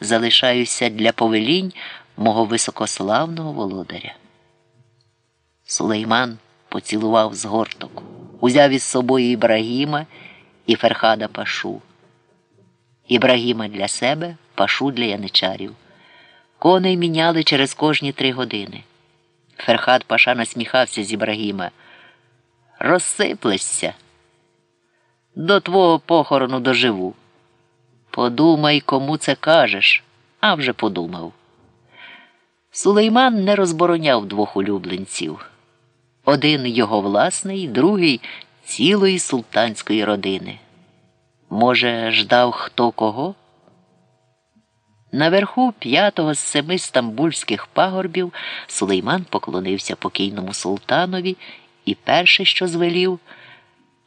залишаюся для повелінь мого високославного володаря. Сулейман поцілував згорток, узяв із собою Ібрагіма і Ферхада Пашу. Ібрагіма для себе, пашу для яничарів. Коней міняли через кожні три години. Ферхад Паша насміхався з Ібрагіма. Розсиплешся. До твого похорону доживу. Подумай, кому це кажеш, а вже подумав. Сулейман не розбороняв двох улюбленців. Один його власний, другий цілої султанської родини. Може, ждав хто кого? Наверху п'ятого з семи стамбульських пагорбів Сулейман поклонився покійному султанові і перше, що звелів,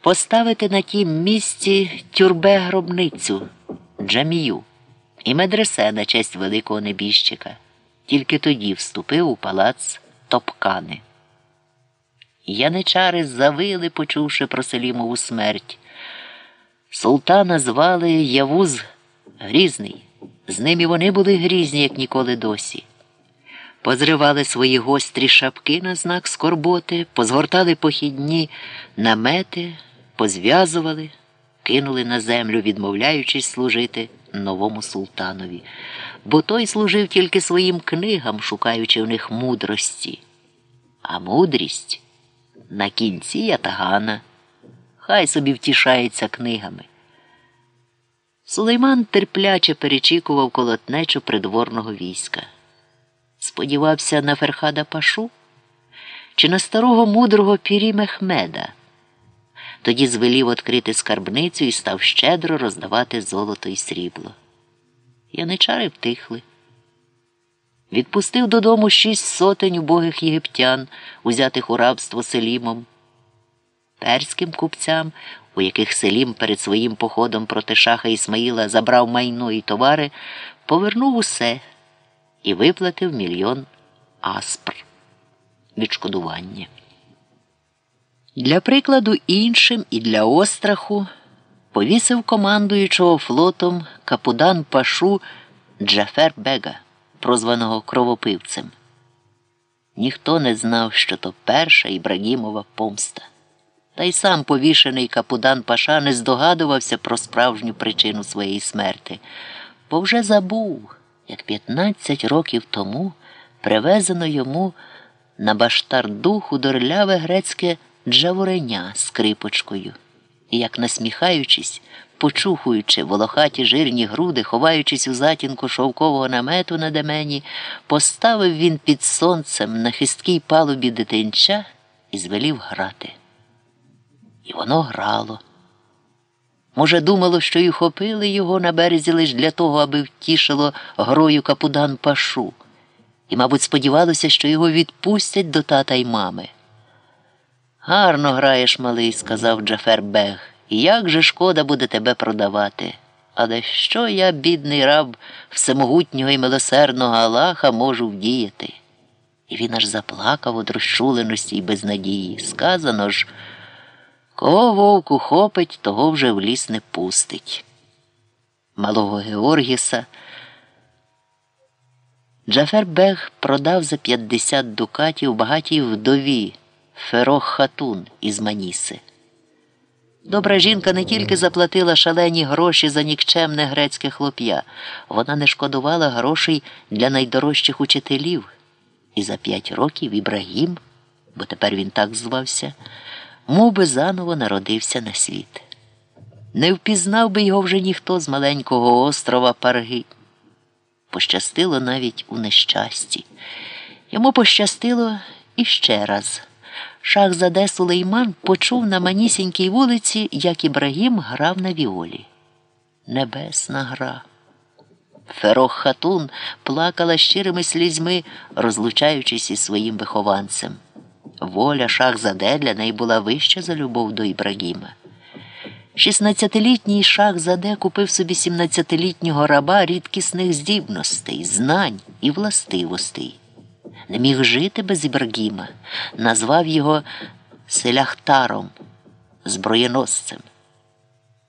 поставити на тім місці тюрбе гробницю, джамію і медресе на честь великого небіжчика. Тільки тоді вступив у палац Топкани. Яничари завили, почувши про Селімову смерть. Султана звали Явуз Грізний. З ним і вони були грізні, як ніколи досі. Позривали свої гострі шапки на знак скорботи, позгортали похідні намети, позв'язували, кинули на землю, відмовляючись служити новому султанові, бо той служив тільки своїм книгам, шукаючи в них мудрості. А мудрість на кінці ятагана. Хай собі втішається книгами. Сулейман терпляче перечікував колотнечу придворного війська. Сподівався на Ферхада Пашу чи на старого мудрого пірі Мехмеда. Тоді звелів відкрити скарбницю і став щедро роздавати золото і срібло. Яничари втихли. Відпустив додому шість сотень убогих єгиптян, узятих у рабство Селімом. Перським купцям, у яких Селім перед своїм походом проти шаха Ісмаїла забрав майно і товари, повернув усе і виплатив мільйон аспр відшкодування. Для прикладу іншим і для остраху повісив командуючого флотом капудан Пашу Джафер Бега, прозваного кровопивцем. Ніхто не знав, що то перша Ібрагімова помста. Та й сам повішений капудан Паша не здогадувався про справжню причину своєї смерти, бо вже забув, як 15 років тому привезено йому на баштар духу дорляве грецьке джавуреня з крипочкою, і, як насміхаючись, почухуючи волохаті жирні груди, ховаючись у затінку шовкового намету на демені, поставив він під сонцем на хисткій палубі дитинча і звелів грати. І воно грало. Може, думало, що й хопили його на березі лише для того, аби втішило грою капудан пашу, і, мабуть, сподівалося, що його відпустять до тата й мами. Гарно граєш, малий, сказав Джафер Бег, як же шкода буде тебе продавати. Але що я, бідний раб всемогутнього і милосердного Аллаха, можу вдіяти? І він аж заплакав від розчуленості і безнадії. Сказано ж. Кого вовку хопить, того вже в ліс не пустить. Малого Георгіса Джафер Бег продав за 50 дукатів багатій вдові Ферох Хатун із Маніси. Добра жінка не тільки заплатила шалені гроші за нікчемне грецьке хлоп'я, вона не шкодувала грошей для найдорожчих учителів. І за п'ять років Ібрагім, бо тепер він так звався мов би заново народився на світ. Не впізнав би його вже ніхто з маленького острова Парги. Пощастило навіть у нещасті. Йому пощастило іще раз. Шах Заде Сулейман почув на манісінькій вулиці, як Ібрагім грав на віолі. Небесна гра. Ферох Хатун плакала щирими слізьми, розлучаючись із своїм вихованцем. Воля Шахзаде для неї була вища за любов до Ібрагіма. Шістнадцятилітній Шахзаде купив собі сімнадцятилітнього раба рідкісних здібностей, знань і властивостей. Не міг жити без Ібрагіма, назвав його Селяхтаром, зброєносцем.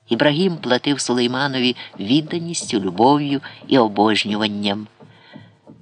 Ібрагім платив Сулейманові відданістю, любов'ю і обожнюванням.